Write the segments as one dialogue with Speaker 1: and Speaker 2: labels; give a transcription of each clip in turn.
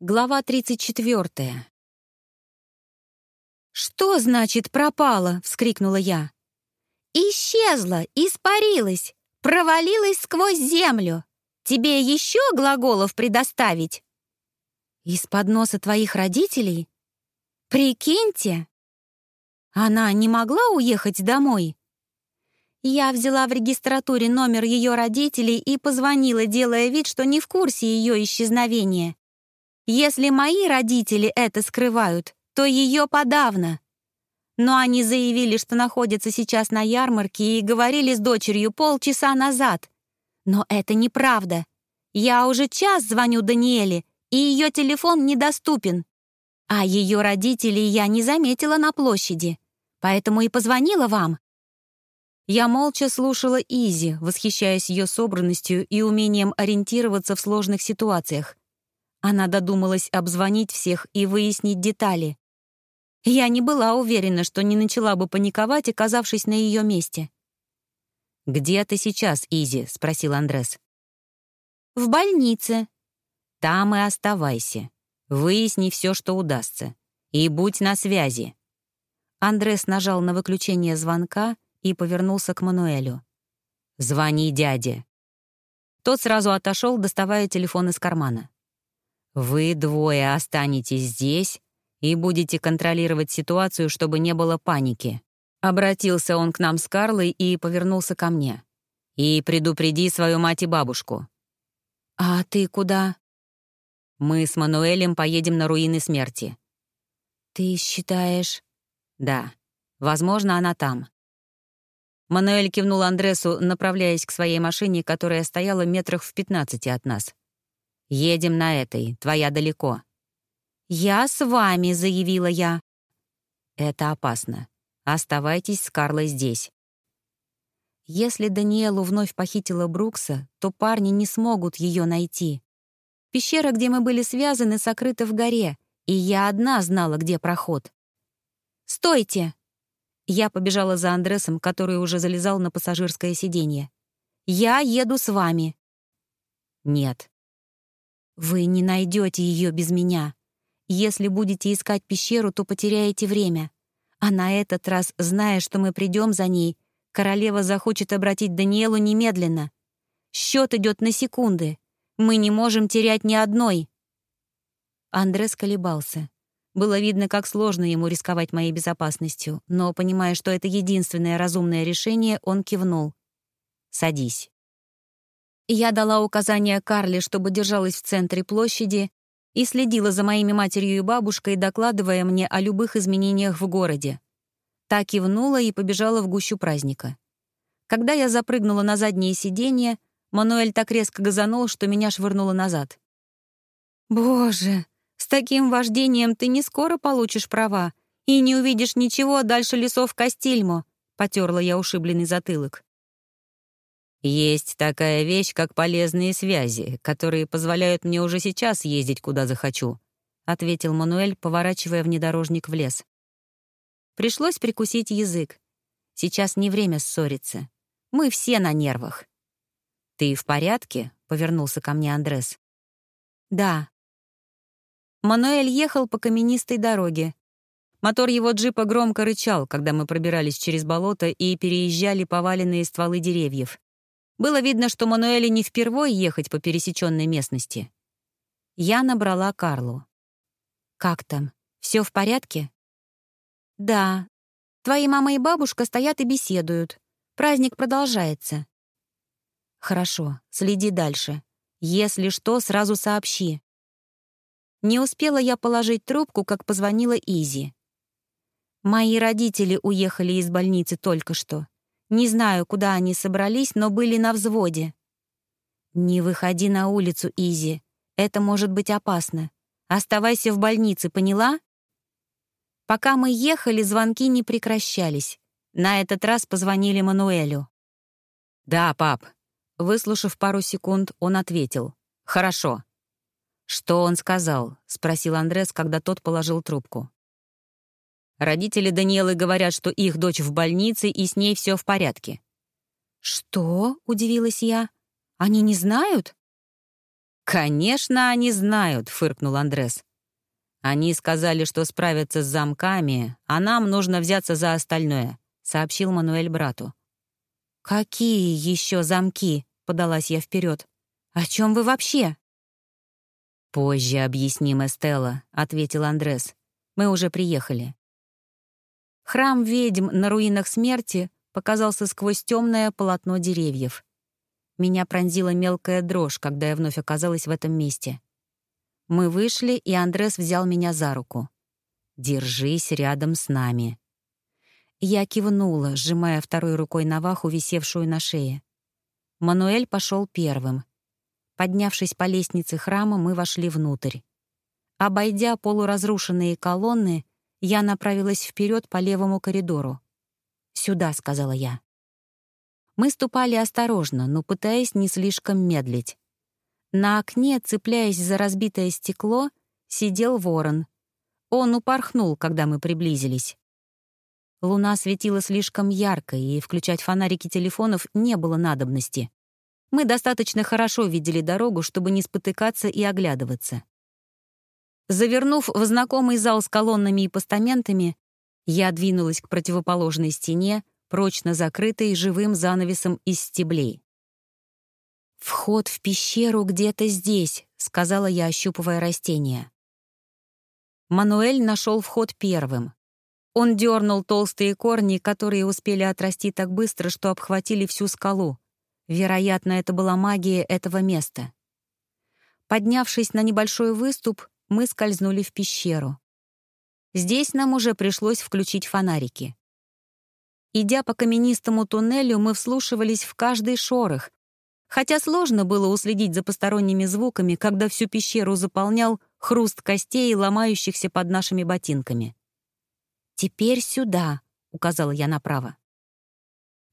Speaker 1: Глава 34. «Что значит пропала?» — вскрикнула я.
Speaker 2: «Исчезла, испарилась, провалилась сквозь землю. Тебе еще глаголов предоставить?»
Speaker 1: «Из-под носа твоих родителей?
Speaker 2: Прикиньте!»
Speaker 1: Она не могла уехать домой?
Speaker 2: Я взяла в регистратуре номер ее родителей и позвонила, делая вид, что не в курсе ее исчезновения. Если мои родители это скрывают, то ее подавно. Но они заявили, что находятся сейчас на ярмарке и говорили с дочерью полчаса назад. Но это неправда. Я уже час звоню Даниэле, и ее телефон недоступен. А ее родителей я не заметила на площади, поэтому и позвонила вам.
Speaker 1: Я молча слушала Изи, восхищаясь ее собранностью и умением ориентироваться в сложных ситуациях. Она додумалась обзвонить всех и выяснить детали. Я не была уверена, что не начала бы паниковать, оказавшись на ее месте. «Где ты сейчас, Изи?» — спросил Андрес.
Speaker 2: «В больнице».
Speaker 1: «Там и оставайся. Выясни все, что удастся. И будь на связи». Андрес нажал на выключение звонка и повернулся к Мануэлю. «Звони дяде». Тот сразу отошел, доставая телефон из кармана. Вы двое останетесь здесь и будете контролировать ситуацию, чтобы не было паники. Обратился он к нам с Карлой и повернулся ко мне. И предупреди свою мать и бабушку.
Speaker 2: А ты куда?
Speaker 1: Мы с Мануэлем поедем на руины смерти.
Speaker 2: Ты считаешь?
Speaker 1: Да. Возможно, она там. Мануэль кивнул Андресу, направляясь к своей машине, которая стояла метрах в пятнадцати от нас. «Едем на этой, твоя далеко».
Speaker 2: «Я с вами», — заявила я.
Speaker 1: «Это опасно. Оставайтесь с Карлой здесь». Если Даниэлу вновь похитила Брукса, то парни не смогут ее найти. Пещера, где мы были связаны, сокрыта в горе, и я одна знала, где проход.
Speaker 2: «Стойте!»
Speaker 1: Я побежала за Андресом, который уже залезал на пассажирское сиденье. «Я еду с вами». «Нет, вы не найдете ее без меня. Если будете искать пещеру, то потеряете время. А на этот раз, зная, что мы придем за ней, королева захочет обратить Даниэлу немедленно. Счет идет на секунды. Мы не можем терять ни одной. Андрес колебался. Было видно, как сложно ему рисковать моей безопасностью, но, понимая, что это единственное разумное решение, он кивнул. «Садись». Я дала указание Карле, чтобы держалась в центре площади, и следила за моими матерью и бабушкой, докладывая мне о любых изменениях в городе. Та кивнула и побежала в гущу праздника. Когда я запрыгнула на заднее сиденье, Мануэль так резко газанул, что меня швырнуло назад. «Боже, с таким вождением ты не скоро получишь права и не увидишь ничего дальше лесов Кастильмо», — потерла я ушибленный затылок. Есть такая вещь, как полезные связи, которые позволяют мне уже сейчас ездить куда захочу, ответил Мануэль, поворачивая внедорожник в лес. Пришлось прикусить язык. Сейчас не время ссориться. Мы все на нервах. Ты в порядке? повернулся ко мне Андрес. Да. Мануэль ехал по каменистой дороге. Мотор его джипа громко рычал, когда мы пробирались через болото и переезжали поваленные стволы деревьев. Было видно, что Мануэле не впервой ехать по пересеченной местности. Я набрала Карлу. «Как там? Все в порядке?» «Да. Твои мама и бабушка стоят и беседуют. Праздник продолжается». «Хорошо, следи дальше. Если что, сразу сообщи». Не успела я положить трубку, как позвонила Изи. «Мои родители уехали из больницы только что. Не знаю, куда они собрались, но были на взводе. «Не выходи на улицу, Изи. Это может быть опасно. Оставайся в больнице, поняла?» Пока мы ехали, звонки не прекращались. На этот раз позвонили Мануэлю. «Да, пап». Выслушав пару секунд, он ответил. «Хорошо». «Что он сказал?» — спросил Андрес, когда тот положил трубку. Родители Даниэлы говорят, что их дочь в больнице и с ней все в порядке. «Что?» — удивилась я. «Они не знают?» «Конечно, они знают», — фыркнул Андрес. «Они сказали, что справятся с замками, а нам нужно взяться за остальное», — сообщил Мануэль брату.
Speaker 2: «Какие еще замки?» — подалась я вперед. «О чем вы вообще?»
Speaker 1: «Позже объясним, Эстелла», — ответил Андрес. «Мы уже приехали».
Speaker 2: Храм ведьм на руинах смерти показался сквозь темное полотно деревьев. Меня пронзила мелкая дрожь, когда я вновь оказалась в этом месте. Мы вышли, и Андрес взял меня за руку. «Держись рядом с нами». Я кивнула, сжимая второй рукой Наваху, висевшую на шее. Мануэль пошел первым. Поднявшись по лестнице храма, мы вошли внутрь. Обойдя полуразрушенные колонны, я направилась вперед по левому коридору. «Сюда», — сказала я. Мы ступали осторожно, но пытаясь не слишком медлить. На окне, цепляясь за разбитое стекло, сидел ворон. Он упорхнул, когда мы приблизились. Луна светила слишком ярко, и включать фонарики телефонов не было надобности. Мы достаточно хорошо видели дорогу, чтобы не спотыкаться и оглядываться. Завернув в знакомый зал с колоннами и постаментами, я двинулась к противоположной стене, прочно закрытой живым занавесом из стеблей. «Вход в пещеру где-то здесь», — сказала я, ощупывая растения. Мануэль нашел вход первым. Он дернул толстые корни, которые успели отрасти так быстро, что обхватили всю скалу. Вероятно, это была магия этого места. Поднявшись на небольшой выступ, мы скользнули в пещеру. Здесь нам уже пришлось включить фонарики. Идя по каменистому туннелю, мы вслушивались в каждый шорох, хотя сложно было уследить за посторонними звуками, когда всю пещеру заполнял хруст костей, ломающихся под нашими ботинками. «Теперь сюда», — указала я направо.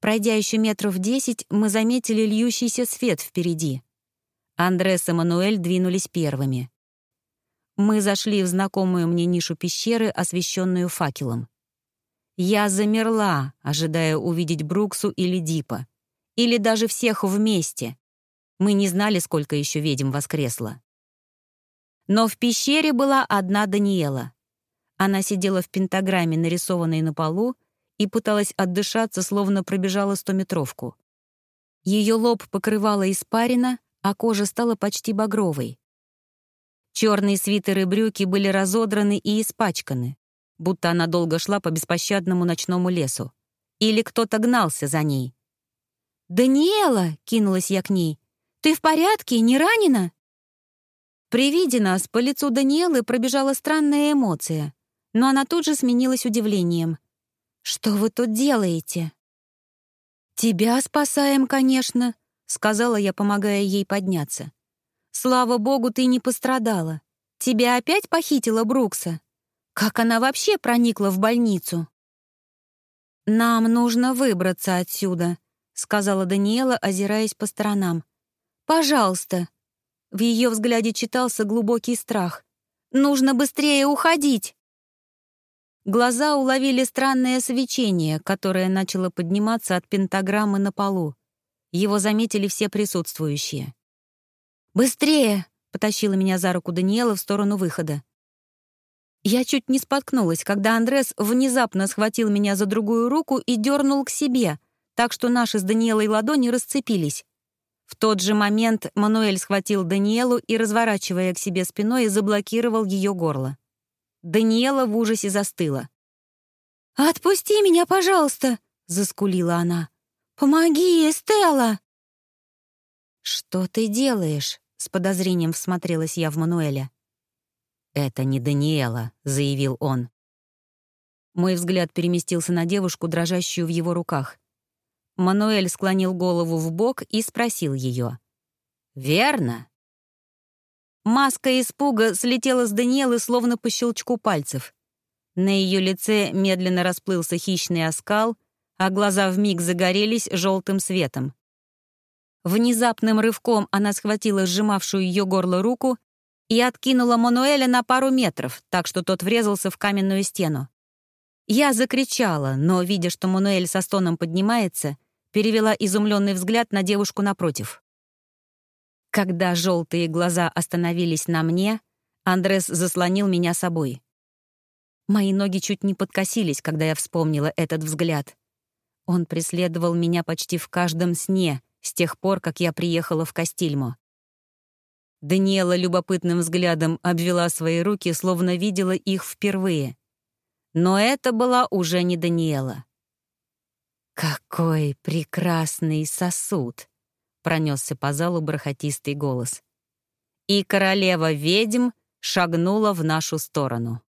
Speaker 2: Пройдя еще метров десять, мы заметили льющийся свет впереди. Андрес и Мануэль двинулись первыми. Мы зашли в знакомую мне нишу пещеры, освещенную факелом. Я замерла, ожидая увидеть Бруксу или Дипа. Или даже всех вместе. Мы не знали, сколько еще ведьм воскресло. Но в пещере была одна Даниэла. Она сидела в пентаграмме, нарисованной на полу, и пыталась отдышаться, словно пробежала стометровку. Ее лоб покрывала испарина, а кожа стала почти багровой. Черные свитеры и брюки были разодраны и испачканы, будто она долго шла по беспощадному ночному лесу. Или кто-то гнался за ней. «Даниэла!» — кинулась я к ней. «Ты в порядке? Не ранена?» При виде нас по лицу Даниэлы пробежала странная эмоция, но она тут же сменилась удивлением. «Что вы тут делаете?» «Тебя спасаем, конечно», — сказала я, помогая ей подняться. «Слава богу, ты не пострадала. Тебя опять похитила Брукса? Как она вообще проникла в больницу?» «Нам нужно выбраться отсюда», — сказала Даниэла, озираясь по сторонам. «Пожалуйста». В ее взгляде читался глубокий страх. «Нужно быстрее уходить!» Глаза уловили странное свечение, которое начало подниматься от пентаграммы на полу. Его заметили все присутствующие. «Быстрее!» — потащила меня за руку Даниэла в сторону выхода. Я чуть не споткнулась, когда Андрес внезапно схватил меня за другую руку и дернул к себе, так что наши с Даниэлой ладони расцепились. В тот же момент Мануэль схватил Даниэлу и, разворачивая к себе спиной, заблокировал ее горло. Даниэла в ужасе застыла. «Отпусти меня, пожалуйста!» — заскулила она. «Помоги, Эстелла!» «Что ты делаешь?» — с подозрением всмотрелась я в Мануэля. «Это не Даниэла», — заявил он. Мой взгляд переместился на девушку, дрожащую в его руках. Мануэль склонил голову в бок и спросил ее. «Верно?» Маска испуга слетела с Даниэлы словно по щелчку пальцев. На ее лице медленно расплылся хищный оскал, а глаза вмиг загорелись желтым светом. Внезапным рывком она схватила сжимавшую ее горло руку и откинула Мануэля на пару метров, так что тот врезался в каменную стену. Я закричала, но, видя, что Мануэль со стоном поднимается, перевела изумленный взгляд на девушку напротив.
Speaker 1: Когда желтые глаза остановились на мне, Андрес заслонил меня собой. Мои ноги чуть не подкосились, когда я вспомнила этот взгляд. Он преследовал меня почти в каждом сне с тех пор, как я приехала в Кастильмо. Даниэла любопытным взглядом обвела свои руки, словно видела их впервые. Но это была уже не Даниэла. «Какой прекрасный сосуд!» — пронесся по залу бархатистый голос. И королева ведьм шагнула в нашу сторону.